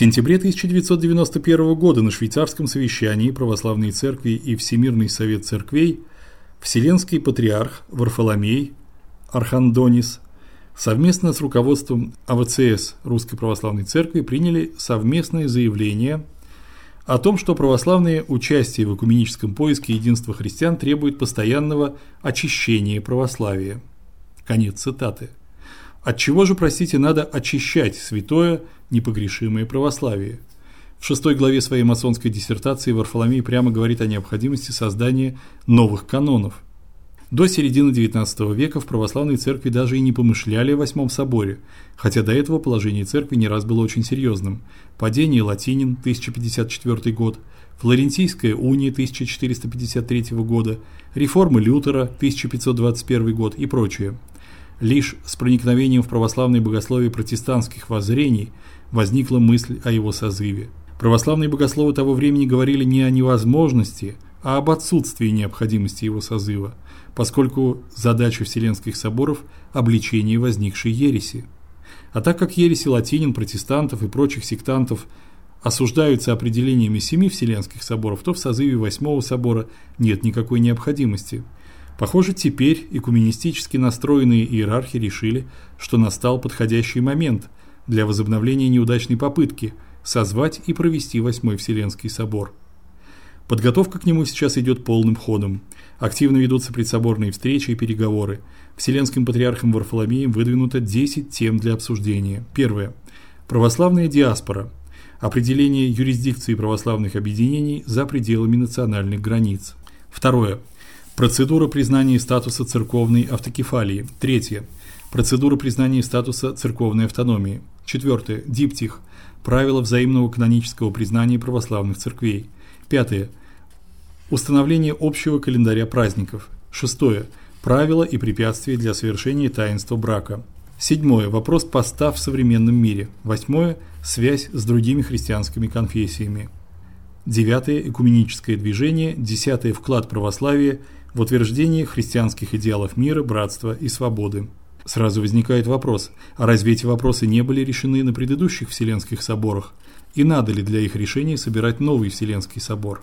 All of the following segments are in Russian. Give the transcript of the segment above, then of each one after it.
сентябре 1991 года на швейцарском совещании Православной церкви и Всемирный совет церквей Вселенский патриарх Варфоломей Архандонис совместно с руководством АВЦС Русской Православной Церкви приняли совместное заявление о том, что православное участие в экуменическом поиске единства христиан требует постоянного очищения православия. Конец цитаты. От чего же, простите, надо очищать святое, непогрешимое православие? В шестой главе своей масонской диссертации Варфоломей прямо говорит о необходимости создания новых канонов. До середины XIX века в православной церкви даже и не помышляли о Восьмом соборе, хотя до этого положение церкви не раз было очень серьезным. Падение латинин 1054 год, Флорентийская уния 1453 года, реформы Лютера 1521 год и прочее. Лишь с проникновением в православное богословие протестантских воззрений возникла мысль о его созыве. Православные богословы того времени говорили не о невозможности, а об отсутствии необходимости его созыва, поскольку задача Вселенских соборов – обличение возникшей ереси. А так как ереси латинин, протестантов и прочих сектантов осуждаются определениями семи Вселенских соборов, то в созыве Восьмого собора нет никакой необходимости. Похоже, теперь экуменистически настроенные иерархи решили, что настал подходящий момент для возобновления неудачной попытки – созвать и провести Восьмой Вселенский собор. Подготовка к нему сейчас идет полным ходом. Активно ведутся предсоборные встречи и переговоры. Вселенским патриархом Варфоломеем выдвинуто 10 тем для обсуждения. Первое. Православная диаспора. Определение юрисдикции православных объединений за пределами национальных границ. Второе. Процедура признания статуса церковной автокефалии. Третье. Процедура признания статуса церковной автономии. Четвертое. Диптих. Правила взаимного канонического признания православных церквей. Пятое. Установление общего календаря праздников. Шестое. Правила и препятствия для совершения таинства брака. Седьмое. Вопрос поста в современном мире. Восьмое. Связь с другими христианскими конфессиями. Девятое. Экуменическое движение. Десятое. Вклад православия в утверждение христианских идеалов мира, братства и свободы. Сразу возникает вопрос, а разве эти вопросы не были решены на предыдущих Вселенских соборах? И надо ли для их решения собирать новый Вселенский собор?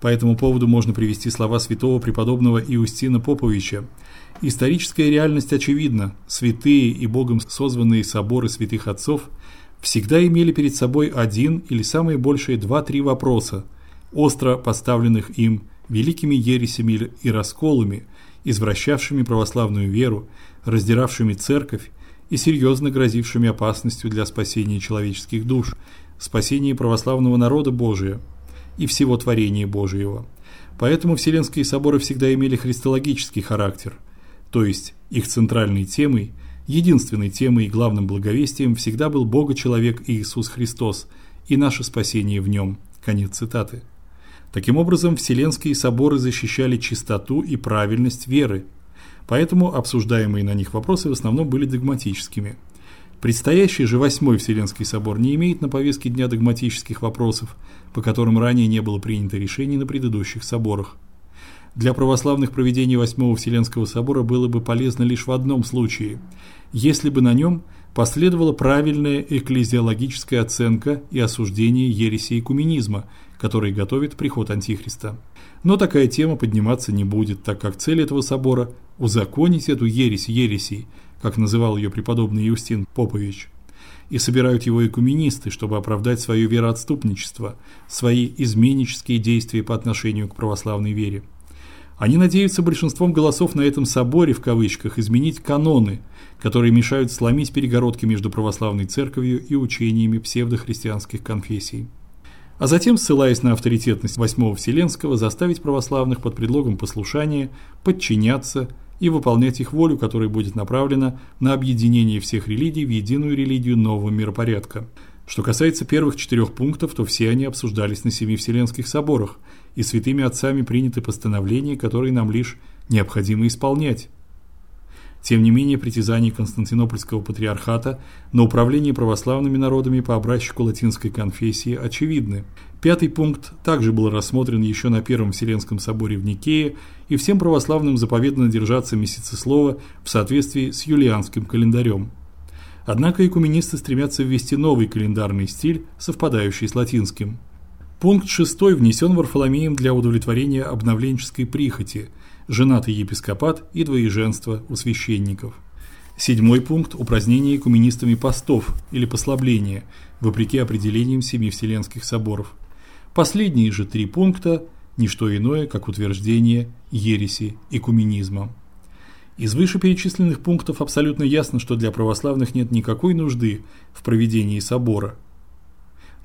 По этому поводу можно привести слова святого преподобного Иустина Поповича. Историческая реальность очевидна. Святые и Богом созванные соборы святых отцов всегда имели перед собой один или самые большие два-три вопроса, остро поставленных им великими ересями и расколами, извращавшими православную веру, раздиравшими церковь и серьезно грозившими опасностью для спасения человеческих душ, спасения православного народа Божия и всего творения Божьего. Поэтому Вселенские соборы всегда имели христологический характер, то есть их центральной темой, единственной темой и главным благовестием всегда был Бога-человек Иисус Христос и наше спасение в нем. Конец цитаты. Таким образом, Вселенские соборы защищали чистоту и правильность веры, поэтому обсуждаемые на них вопросы в основном были догматическими. Предстоящий же Восьмой Вселенский собор не имеет на повестке дня догматических вопросов, по которым ранее не было принято решений на предыдущих соборах. Для православных проведений Восьмого Вселенского собора было бы полезно лишь в одном случае, если бы на нем последовала правильная экклезиологическая оценка и осуждение ереси и куминизма, который готовит приход Антихриста. Но такая тема подниматься не будет, так как цель этого собора – узаконить эту ересь ересей, как называл ее преподобный Юстин Попович. И собирают его экуменисты, чтобы оправдать свое вероотступничество, свои изменнические действия по отношению к православной вере. Они надеются большинством голосов на этом соборе в кавычках изменить каноны, которые мешают сломить перегородки между православной церковью и учениями псевдохристианских конфессий а затем, ссылаясь на авторитетность Восьмого Вселенского, заставить православных под предлогом послушания подчиняться и выполнять их волю, которая будет направлена на объединение всех религий в единую религию нового миропорядка. Что касается первых четырех пунктов, то все они обсуждались на семи Вселенских соборах, и святыми отцами приняты постановления, которые нам лишь необходимо исполнять. Тем не менее, притязания Константинопольского патриархата на управление православными народами по образчику латинской конфессии очевидны. Пятый пункт также был рассмотрен еще на Первом Вселенском соборе в Никее, и всем православным заповедано держаться месяцеслова в соответствии с юлианским календарем. Однако экуменисты стремятся ввести новый календарный стиль, совпадающий с латинским. Пункт 6 внесен Варфоломеем для удовлетворения обновленческой прихоти, женатый епископат и двоеженство у священников. Седьмой пункт упразднение экуменистами постов или послабления, вопреки определениям семи вселенских соборов. Последние же три пункта не что иное, как утверждение ереси экуменизма. Из вышеперечисленных пунктов абсолютно ясно, что для православных нет никакой нужды в проведении собора.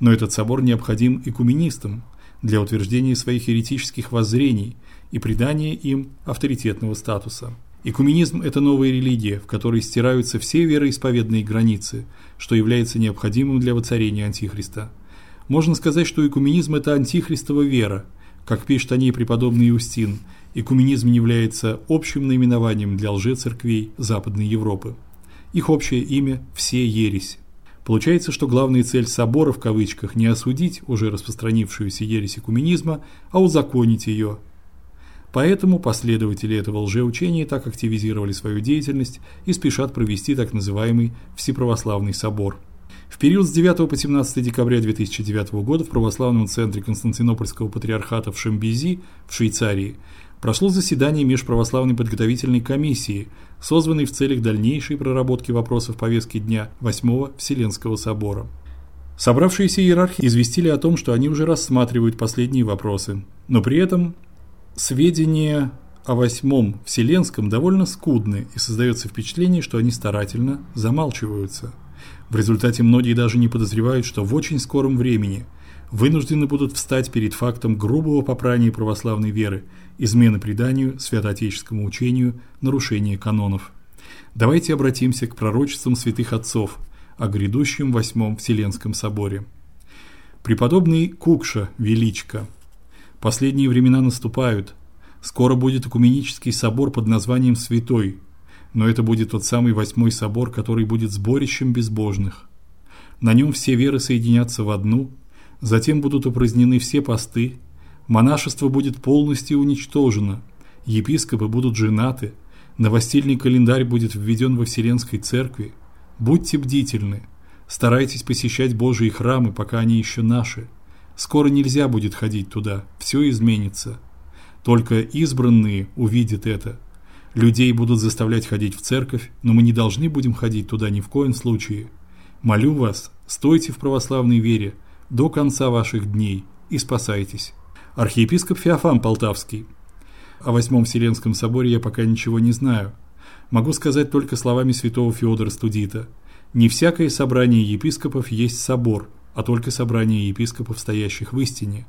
Но этот собор необходим экуменистам для утверждения своих еретических воззрений и придания им авторитетного статуса. Экуменизм это новая религия, в которой стираются все вероисповедные границы, что является необходимым для воцарения антихриста. Можно сказать, что экуменизм это антихристова вера, как пишет о ней преподобный Иустин, экуменизм является общим наименованием для лжецерквей Западной Европы. Их общее имя все ересь. Получается, что главная цель собора в кавычках не осудить уже распространившуюся ересь экуменизма, а узаконить ее. Поэтому последователи этого лжеучения так активизировали свою деятельность и спешат провести так называемый Всеправославный собор. В период с 9 по 17 декабря 2009 года в православном центре Константинопольского патриархата в Шамбези в Швейцарии прошло заседание межправославной подготовительной комиссии, созванной в целях дальнейшей проработки вопросов повестки дня 8 Вселенского собора. Собравшиеся иерархи известили о том, что они уже рассматривают последние вопросы, но при этом сведения о восьмом Вселенском довольно скудны и создается впечатление, что они старательно замалчиваются. В результате многие даже не подозревают, что в очень скором времени вынуждены будут встать перед фактом грубого попрания православной веры, измены преданию, святоотеческому учению, нарушения канонов. Давайте обратимся к пророчествам святых отцов о грядущем Восьмом Вселенском соборе. Преподобный Кукша Величко. Последние времена наступают. Скоро будет экуменический собор под названием Святой – но это будет тот самый восьмой собор, который будет сборищем безбожных. На нем все веры соединятся в одну, затем будут упразднены все посты, монашество будет полностью уничтожено, епископы будут женаты, новостильный календарь будет введен во Вселенской церкви. Будьте бдительны, старайтесь посещать Божьи храмы, пока они еще наши. Скоро нельзя будет ходить туда, все изменится. Только избранные увидят это – Людей будут заставлять ходить в церковь, но мы не должны будем ходить туда ни в коем случае. Молю вас, стойте в православной вере до конца ваших дней и спасайтесь. Архиепископ Феофан Полтавский. О Восьмом Вселенском соборе я пока ничего не знаю. Могу сказать только словами святого Феодора Студита. Не всякое собрание епископов есть собор, а только собрание епископов, стоящих в истине.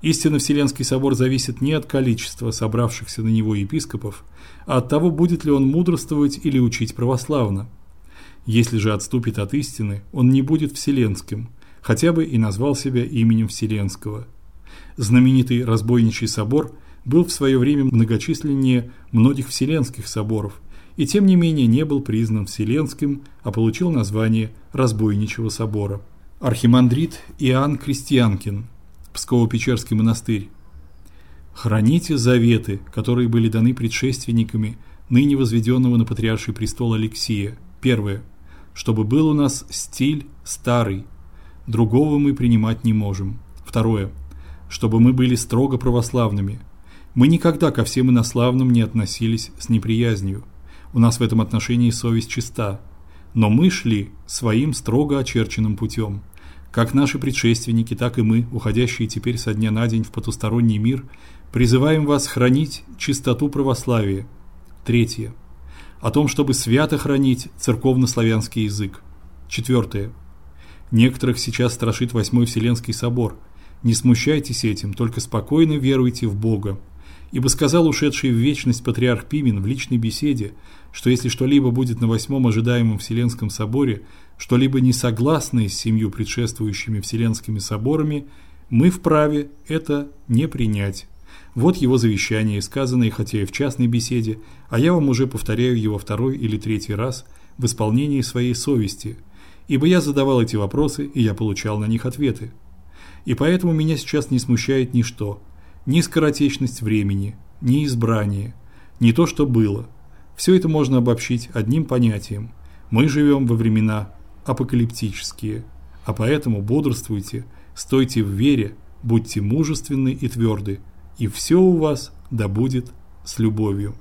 Истинно Вселенский собор зависит не от количества собравшихся на него епископов, а от того, будет ли он мудрствовать или учить православно. Если же отступит от истины, он не будет вселенским, хотя бы и назвал себя именем Вселенского. Знаменитый разбойничий собор был в свое время многочисленнее многих вселенских соборов, и тем не менее не был признан вселенским, а получил название разбойничего собора. Архимандрит Иоанн Крестьянкин Псково-Печерский монастырь. Храните заветы, которые были даны предшественниками ныне возведенного на патриарший престол Алексия. Первое. Чтобы был у нас стиль старый, другого мы принимать не можем. Второе. Чтобы мы были строго православными. Мы никогда ко всем инославным не относились с неприязнью. У нас в этом отношении совесть чиста. Но мы шли своим строго очерченным путем. Как наши предшественники, так и мы, уходящие теперь со дня на день в потусторонний мир, призываем вас хранить чистоту православия. Третье. О том, чтобы свято хранить церковно-славянский язык. Четвертое. Некоторых сейчас страшит Восьмой Вселенский собор. Не смущайтесь этим, только спокойно веруйте в Бога. Ибо сказал ушедший в вечность патриарх Пимен в личной беседе, что если что-либо будет на Восьмом ожидаемом Вселенском соборе, что-либо не согласное с семью предшествующими Вселенскими соборами, мы вправе это не принять. Вот его завещание, сказанное хотя и в частной беседе, а я вам уже повторяю его второй или третий раз в исполнении своей совести, ибо я задавал эти вопросы, и я получал на них ответы. И поэтому меня сейчас не смущает ничто, ни скоротечность времени, ни избрание, ни то, что было. Все это можно обобщить одним понятием – Мы живем во времена апокалиптические, а поэтому бодрствуйте, стойте в вере, будьте мужественны и тверды, и все у вас да будет с любовью.